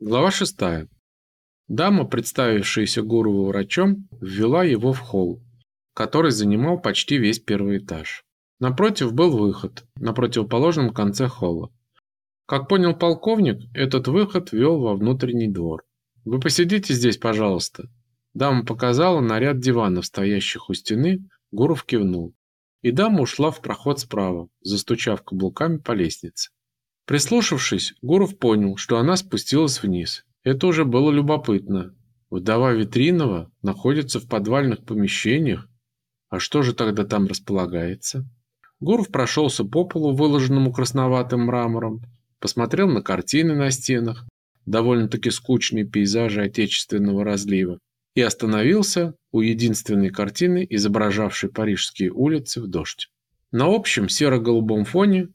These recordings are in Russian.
Глава 6. Дама, представившаяся Гурову врачом, ввела его в холл, который занимал почти весь первый этаж. Напротив был выход, на противоположном конце холла. Как понял полковник, этот выход вел во внутренний двор. «Вы посидите здесь, пожалуйста». Дама показала на ряд диванов, стоящих у стены, Гуров кивнул. И дама ушла в проход справа, застучав каблуками по лестнице. Прислушавшись, Гуров понял, что она спустилась вниз. Это уже было любопытно. Вдова Витринова находится в подвальных помещениях. А что же тогда там располагается? Гуров прошелся по полу, выложенному красноватым мрамором, посмотрел на картины на стенах, довольно-таки скучные пейзажи отечественного разлива, и остановился у единственной картины, изображавшей парижские улицы в дождь. На общем серо-голубом фоне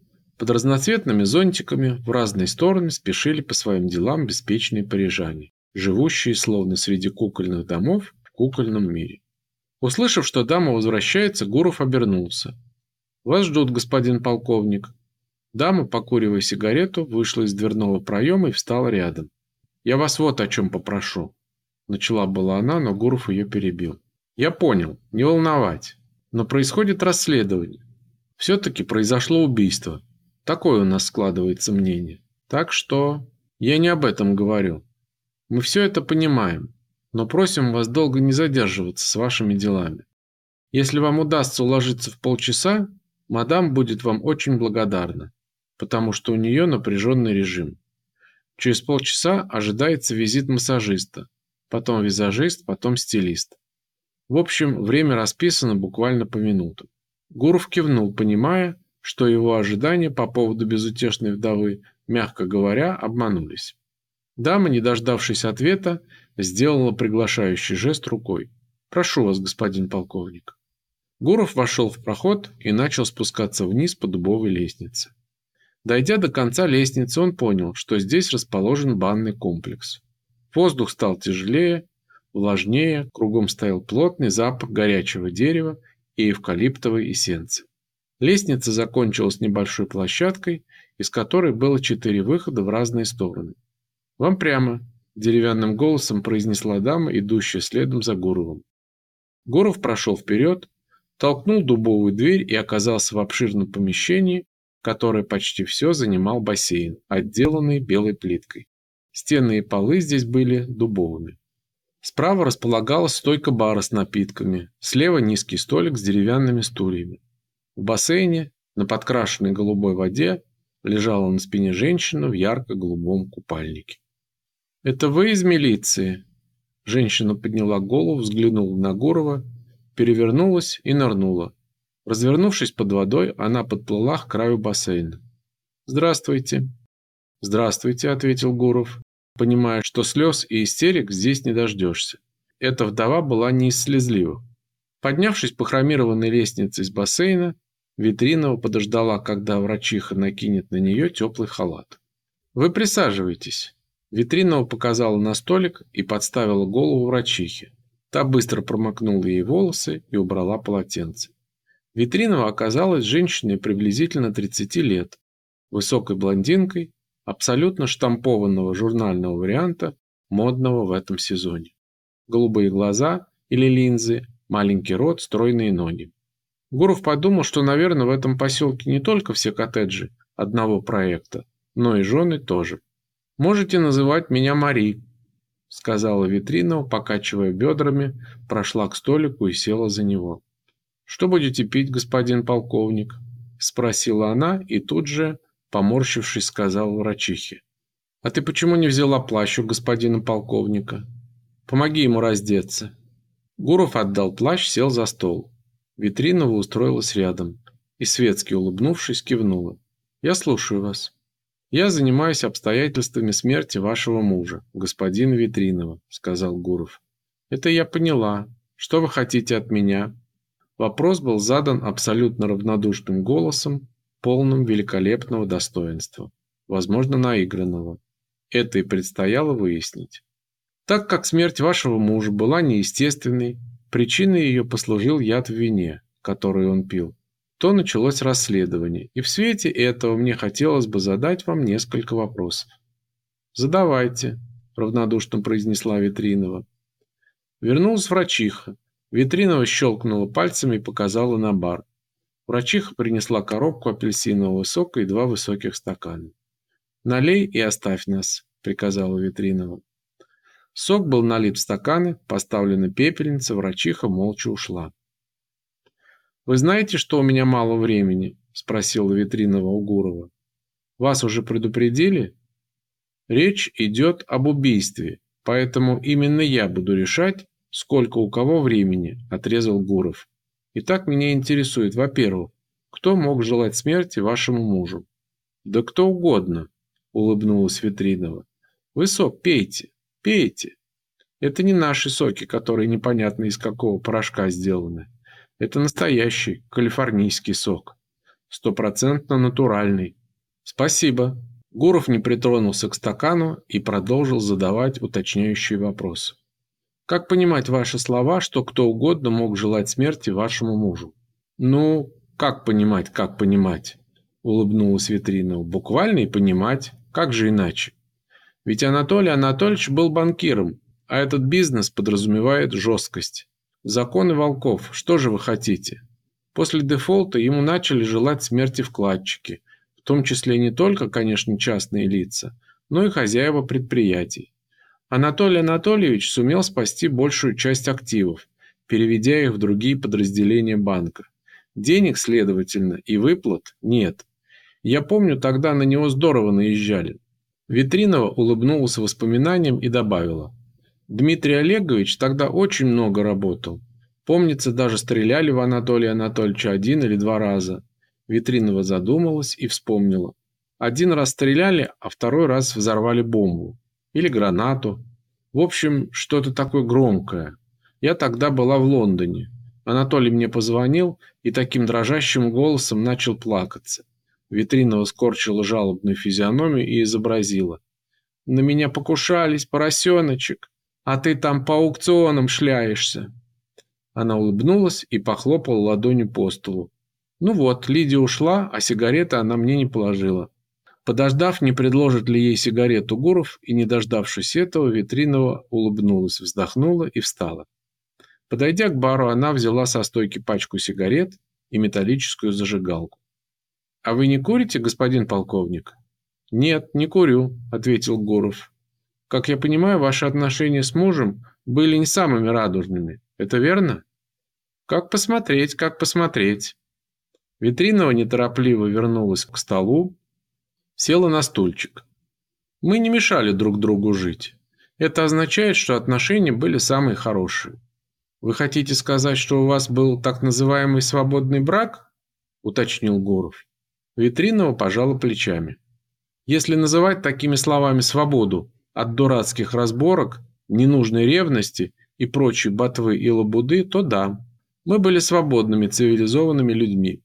под разноцветными зонтиками в разные стороны спешили по своим делам беспечные парижане, живущие словно среди кукольных домов в кукольном мире. Услышав, что дама возвращается, Гуров обернулся. «Вас ждут, господин полковник». Дама, покуривая сигарету, вышла из дверного проема и встала рядом. «Я вас вот о чем попрошу». Начала была она, но Гуров ее перебил. «Я понял, не волновать. Но происходит расследование. Все-таки произошло убийство. Такое у нас складывается мнение. Так что я не об этом говорю. Мы все это понимаем, но просим вас долго не задерживаться с вашими делами. Если вам удастся уложиться в полчаса, мадам будет вам очень благодарна, потому что у нее напряженный режим. Через полчаса ожидается визит массажиста, потом визажист, потом стилист. В общем, время расписано буквально по минутам. Гуров кивнул, понимая, что его ожидания по поводу безутешной вдовы, мягко говоря, обманулись. Дама, не дождавшись ответа, сделала приглашающий жест рукой. «Прошу вас, господин полковник». Гуров вошел в проход и начал спускаться вниз по дубовой лестнице. Дойдя до конца лестницы, он понял, что здесь расположен банный комплекс. Воздух стал тяжелее, влажнее, кругом стоял плотный запах горячего дерева и эвкалиптовой эссенции. Лестница закончилась небольшой площадкой, из которой было четыре выхода в разные стороны. «Вам прямо», – деревянным голосом произнесла дама, идущая следом за Гуровым. Гуров прошел вперед, толкнул дубовую дверь и оказался в обширном помещении, которое почти все занимал бассейн, отделанный белой плиткой. Стены и полы здесь были дубовыми. Справа располагалась стойка бара с напитками, слева низкий столик с деревянными стульями. В бассейне на подкрашенной голубой воде лежала на спине женщина в ярко-голубом купальнике. «Это вы из милиции?» Женщина подняла голову, взглянула на Гурова, перевернулась и нырнула. Развернувшись под водой, она подплыла к краю бассейна. «Здравствуйте». «Здравствуйте», — ответил Гуров, понимая, что слез и истерик здесь не дождешься. Эта вдова была не из слезливых. Поднявшись по хромированной лестнице из бассейна, Витринова подождала, когда врачиха накинет на нее теплый халат. «Вы присаживайтесь». Витринова показала на столик и подставила голову врачихе. Та быстро промокнула ей волосы и убрала полотенце. Витринова оказалась женщиной приблизительно 30 лет, высокой блондинкой, абсолютно штампованного журнального варианта, модного в этом сезоне. Голубые глаза или линзы, маленький рот, стройные ноги. Гуров подумал, что, наверное, в этом поселке не только все коттеджи одного проекта, но и жены тоже. «Можете называть меня Мари», — сказала Витринова, покачивая бедрами, прошла к столику и села за него. «Что будете пить, господин полковник?» — спросила она и тут же, поморщившись, сказала врачихе. «А ты почему не взяла плащ у господина полковника? Помоги ему раздеться». Гуров отдал плащ, сел за стол. Витринова устроилась рядом и, светски улыбнувшись, кивнула. «Я слушаю вас». «Я занимаюсь обстоятельствами смерти вашего мужа, господина Витринова», — сказал Гуров. «Это я поняла. Что вы хотите от меня?» Вопрос был задан абсолютно равнодушным голосом, полным великолепного достоинства, возможно, наигранного. Это и предстояло выяснить. Так как смерть вашего мужа была неестественной, причиной ее послужил яд в вине, который он пил, то началось расследование, и в свете этого мне хотелось бы задать вам несколько вопросов. Задавайте. равнодушно произнесла Витринова. Вернулась врачиха. Витринова щелкнула пальцами и показала на бар. Врачиха принесла коробку апельсинового сока и два высоких стакана. «Налей и оставь нас», — приказала Витринова. Сок был налит в стаканы, поставлена пепельница, врачиха молча ушла. «Вы знаете, что у меня мало времени?» – спросила Витринова у Гурова. «Вас уже предупредили?» «Речь идет об убийстве, поэтому именно я буду решать, сколько у кого времени», – отрезал Гуров. «Итак, меня интересует, во-первых, кто мог желать смерти вашему мужу?» «Да кто угодно», – улыбнулась Витринова. «Вы сок пейте, пейте. Это не наши соки, которые непонятно из какого порошка сделаны. Это настоящий калифорнийский сок. Стопроцентно натуральный. Спасибо. Гуров не притронулся к стакану и продолжил задавать уточняющие вопросы. Как понимать ваши слова, что кто угодно мог желать смерти вашему мужу? Ну, как понимать, как понимать? Улыбнулась Витринова. Буквально и понимать. Как же иначе? Ведь Анатолий Анатольевич был банкиром, а этот бизнес подразумевает жесткость. Законы волков, что же вы хотите? После дефолта ему начали желать смерти вкладчики, в том числе не только, конечно, частные лица, но и хозяева предприятий. Анатолий Анатольевич сумел спасти большую часть активов, переведя их в другие подразделения банка. Денег, следовательно, и выплат нет. Я помню, тогда на него здорово наезжали. Витринова улыбнулась воспоминаниям и добавила – Дмитрий Олегович тогда очень много работал. Помнится, даже стреляли в Анатолия Анатольевича один или два раза. Витринова задумалась и вспомнила. Один раз стреляли, а второй раз взорвали бомбу. Или гранату. В общем, что-то такое громкое. Я тогда была в Лондоне. Анатолий мне позвонил и таким дрожащим голосом начал плакаться. Витринова скорчила жалобную физиономию и изобразила. «На меня покушались, поросеночек а ты там по аукционам шляешься». Она улыбнулась и похлопала ладонью по столу. «Ну вот, Лидия ушла, а сигареты она мне не положила». Подождав, не предложит ли ей сигарету Гуров, и не дождавшись этого, Витринова улыбнулась, вздохнула и встала. Подойдя к бару, она взяла со стойки пачку сигарет и металлическую зажигалку. «А вы не курите, господин полковник?» «Нет, не курю», — ответил Гуров. Как я понимаю, ваши отношения с мужем были не самыми радужными. Это верно? Как посмотреть, как посмотреть. Витринова неторопливо вернулась к столу, села на стульчик. Мы не мешали друг другу жить. Это означает, что отношения были самые хорошие. Вы хотите сказать, что у вас был так называемый свободный брак? уточнил Гуров. Витринова пожала плечами. Если называть такими словами свободу, от дурацких разборок, ненужной ревности и прочей ботвы и лабуды, то да, мы были свободными, цивилизованными людьми.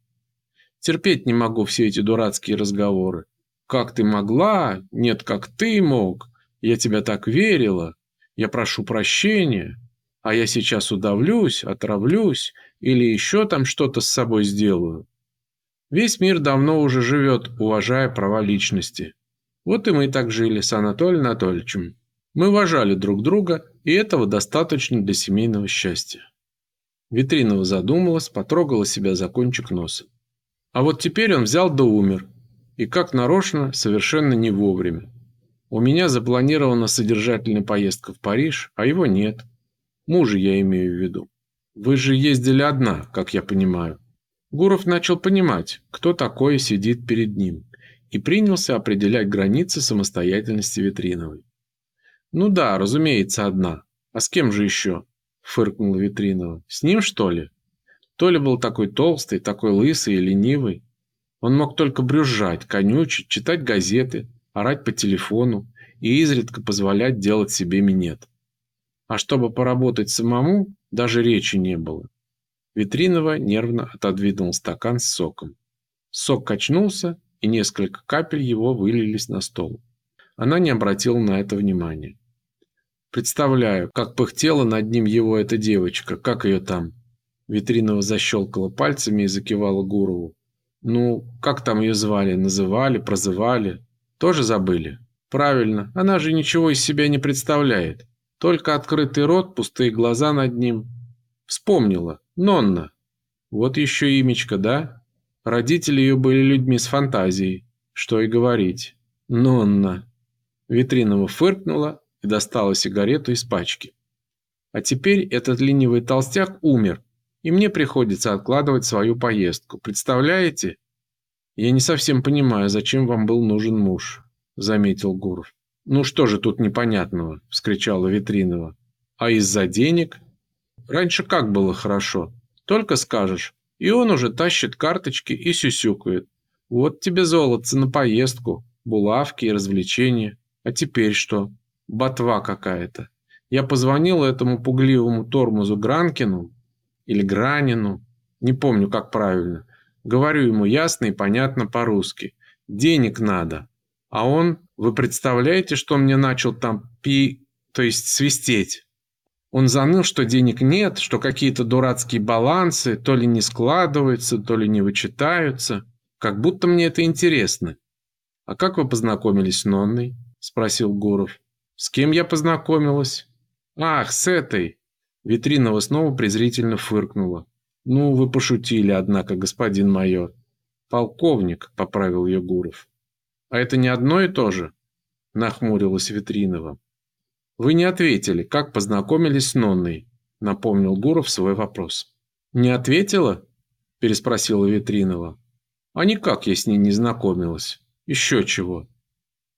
Терпеть не могу все эти дурацкие разговоры. Как ты могла? Нет, как ты мог? Я тебя так верила. Я прошу прощения. А я сейчас удавлюсь, отравлюсь или еще там что-то с собой сделаю. Весь мир давно уже живет, уважая права личности. Вот и мы так жили с Анатолием Анатольевичем. Мы уважали друг друга, и этого достаточно для семейного счастья. Витринова задумалась, потрогала себя за кончик носа. А вот теперь он взял да умер. И как нарочно, совершенно не вовремя. У меня запланирована содержательная поездка в Париж, а его нет. Мужа я имею в виду. Вы же ездили одна, как я понимаю. Гуров начал понимать, кто такой сидит перед ним и принялся определять границы самостоятельности Витриновой. «Ну да, разумеется, одна. А с кем же еще?» – фыркнула Витринова. «С ним, что ли?» Толя был такой толстый, такой лысый и ленивый. Он мог только брюзжать, конючить, читать газеты, орать по телефону и изредка позволять делать себе минет. А чтобы поработать самому, даже речи не было. Витринова нервно отодвинул стакан с соком. Сок качнулся и несколько капель его вылились на стол. Она не обратила на это внимания. Представляю, как пыхтела над ним его эта девочка, как ее там. Витринова защелкала пальцами и закивала Гурову. Ну, как там ее звали, называли, прозывали? Тоже забыли? Правильно, она же ничего из себя не представляет. Только открытый рот, пустые глаза над ним. Вспомнила. Нонна. Вот еще имечко, да? Родители ее были людьми с фантазией. Что и говорить. Нонна. Витринова фыркнула и достала сигарету из пачки. А теперь этот ленивый толстяк умер, и мне приходится откладывать свою поездку. Представляете? Я не совсем понимаю, зачем вам был нужен муж, заметил Гуров. Ну что же тут непонятного, вскричала Витринова. А из-за денег? Раньше как было хорошо? Только скажешь, и он уже тащит карточки и сюсюкает. Вот тебе золотце на поездку, булавки и развлечения. А теперь что? Ботва какая-то. Я позвонил этому пугливому тормозу Гранкину или Гранину, не помню, как правильно. Говорю ему ясно и понятно по-русски. Денег надо. А он, вы представляете, что мне начал там пи, то есть свистеть? Он заныл, что денег нет, что какие-то дурацкие балансы то ли не складываются, то ли не вычитаются. Как будто мне это интересно. «А как вы познакомились с Нонной?» – спросил Гуров. «С кем я познакомилась?» «Ах, с этой!» Витринова снова презрительно фыркнула. «Ну, вы пошутили, однако, господин майор». «Полковник», — поправил ее Гуров. «А это не одно и то же?» — нахмурилась Витринова. «Вы не ответили, как познакомились с Нонной?» — напомнил Гуров свой вопрос. «Не ответила?» — переспросила Витринова. «А никак я с ней не знакомилась. Еще чего.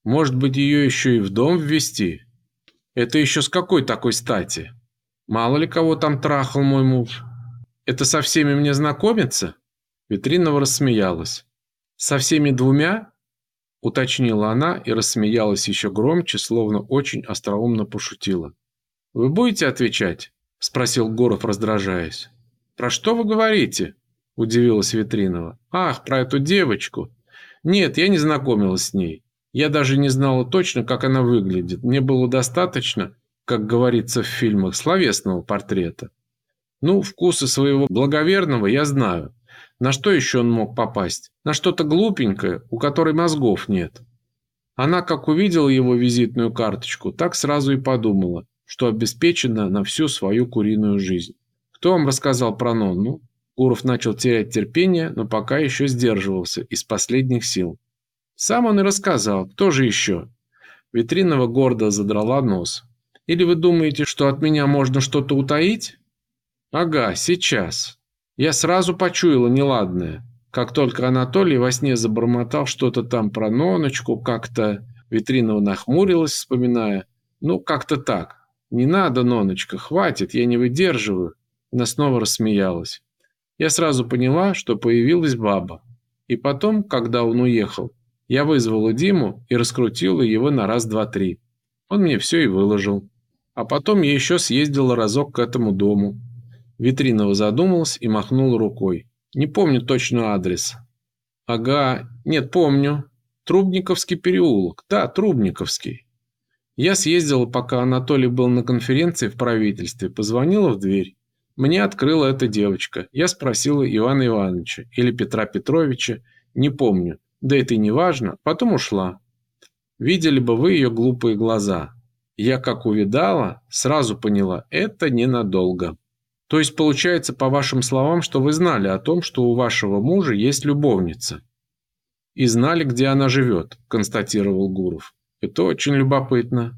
Может быть, ее еще и в дом ввести?» Это еще с какой такой стати? Мало ли кого там трахал мой муж. Это со всеми мне знакомиться? Витринова рассмеялась. Со всеми двумя? Уточнила она и рассмеялась еще громче, словно очень остроумно пошутила. Вы будете отвечать? Спросил Горов, раздражаясь. Про что вы говорите? Удивилась Витринова. Ах, про эту девочку. Нет, я не знакомилась с ней. Я даже не знала точно, как она выглядит. Мне было достаточно, как говорится в фильмах, словесного портрета. Ну, вкусы своего благоверного я знаю. На что еще он мог попасть? На что-то глупенькое, у которой мозгов нет. Она, как увидела его визитную карточку, так сразу и подумала, что обеспечена на всю свою куриную жизнь. Кто вам рассказал про Нонну? Гуров начал терять терпение, но пока еще сдерживался из последних сил. Сам он и рассказал. Кто же еще? Витринова гордо задрала нос. Или вы думаете, что от меня можно что-то утаить? Ага, сейчас. Я сразу почуяла неладное. Как только Анатолий во сне забормотал что-то там про Ноночку, как-то Витринова нахмурилась, вспоминая. Ну, как-то так. Не надо, Ноночка, хватит, я не выдерживаю. Она снова рассмеялась. Я сразу поняла, что появилась баба. И потом, когда он уехал, я вызвала Диму и раскрутила его на раз, два, три. Он мне все и выложил. А потом я еще съездила разок к этому дому. Витринова задумалась и махнула рукой. Не помню точно адрес. Ага, нет, помню. Трубниковский переулок. Да, Трубниковский. Я съездила, пока Анатолий был на конференции в правительстве, позвонила в дверь. Мне открыла эта девочка. Я спросила Ивана Ивановича или Петра Петровича, не помню. Да это и не важно. Потом ушла. Видели бы вы ее глупые глаза. Я как увидала, сразу поняла, это ненадолго. То есть получается, по вашим словам, что вы знали о том, что у вашего мужа есть любовница. И знали, где она живет, констатировал Гуров. Это очень любопытно.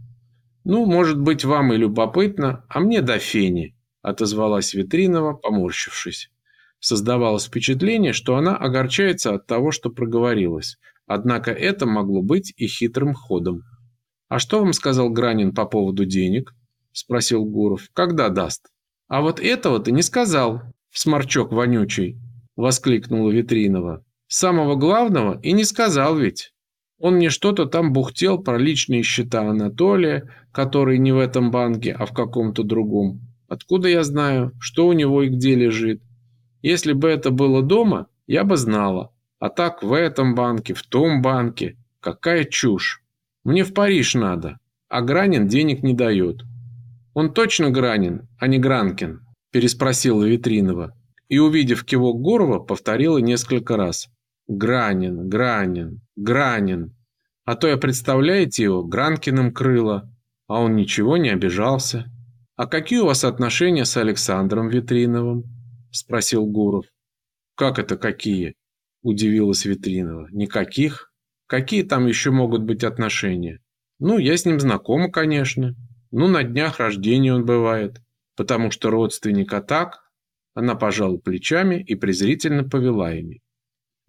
Ну, может быть, вам и любопытно, а мне до фени, отозвалась Витринова, поморщившись. Создавалось впечатление, что она огорчается от того, что проговорилась. Однако это могло быть и хитрым ходом. «А что вам сказал Гранин по поводу денег?» – спросил Гуров. «Когда даст?» «А вот этого ты не сказал, сморчок вонючий!» – воскликнула Витринова. «Самого главного и не сказал ведь. Он мне что-то там бухтел про личные счета Анатолия, которые не в этом банке, а в каком-то другом. Откуда я знаю, что у него и где лежит? Если бы это было дома, я бы знала. А так в этом банке, в том банке. Какая чушь. Мне в Париж надо. А Гранин денег не дает. Он точно Гранин, а не Гранкин? Переспросила Витринова. И, увидев кивок Гурова, повторила несколько раз. Гранин, Гранин, Гранин. А то я, представляете его, Гранкиным крыло, а он ничего не обижался. А какие у вас отношения с Александром Витриновым? Спросил Гуров. Как это какие? Удивилась Витринова. Никаких. Какие там еще могут быть отношения? Ну, я с ним знакома, конечно. Ну, на днях рождения он бывает. Потому что родственник, а так... Она пожала плечами и презрительно повела ими.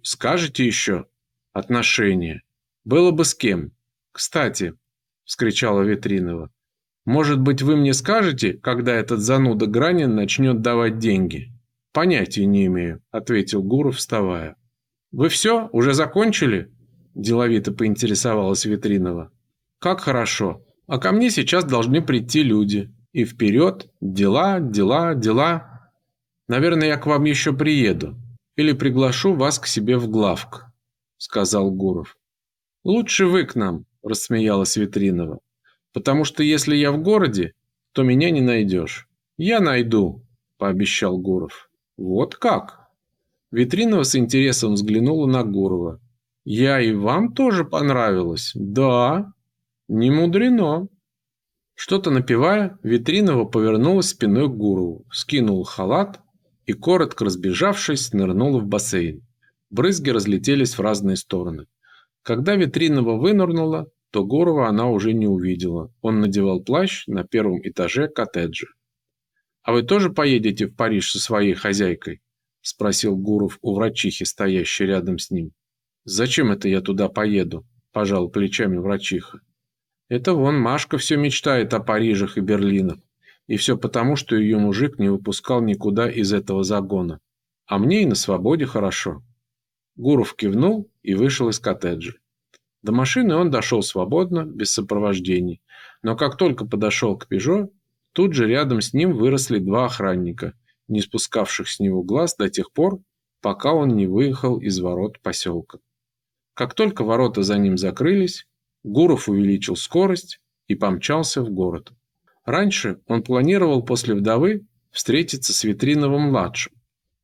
«Скажете еще? Отношения. Было бы с кем. Кстати, — вскричала Витринова, — может быть, вы мне скажете, когда этот зануда Гранин начнет давать деньги? Понятия не имею, — ответил Гуров, вставая. Вы все, уже закончили? Деловито поинтересовалась Витринова. Как хорошо. А ко мне сейчас должны прийти люди. И вперед, дела, дела, дела. Наверное, я к вам еще приеду. Или приглашу вас к себе в главк, сказал Гуров. «Лучше вы к нам», – рассмеялась Витринова. «Потому что если я в городе, то меня не найдешь». «Я найду», – пообещал Гуров. «Вот как?» Витринова с интересом взглянула на Гурова. «Я и вам тоже понравилась?» «Да». «Не мудрено». Что-то напевая, Витринова повернулась спиной к Гурову, скинула халат и, коротко разбежавшись, нырнула в бассейн. Брызги разлетелись в разные стороны. Когда Витринова вынырнула, то Гурова она уже не увидела. Он надевал плащ на первом этаже коттеджа. «А вы тоже поедете в Париж со своей хозяйкой?» – спросил Гуров у врачихи, стоящей рядом с ним. «Зачем это я туда поеду?» – пожал плечами врачиха. «Это вон Машка все мечтает о Парижах и Берлинах. И все потому, что ее мужик не выпускал никуда из этого загона. А мне и на свободе хорошо». Гуров кивнул и вышел из коттеджа. До машины он дошел свободно, без сопровождений, но как только подошел к «Пежо», тут же рядом с ним выросли два охранника, не спускавших с него глаз до тех пор, пока он не выехал из ворот поселка. Как только ворота за ним закрылись, Гуров увеличил скорость и помчался в город. Раньше он планировал после вдовы встретиться с Витриновым-младшим,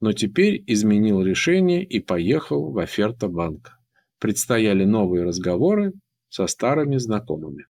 но теперь изменил решение и поехал в Оферта банк. Предстояли новые разговоры со старыми знакомыми.